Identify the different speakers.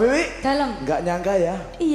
Speaker 1: bebek?
Speaker 2: Dalam.
Speaker 1: Enggak nyangka ya.
Speaker 2: Iya.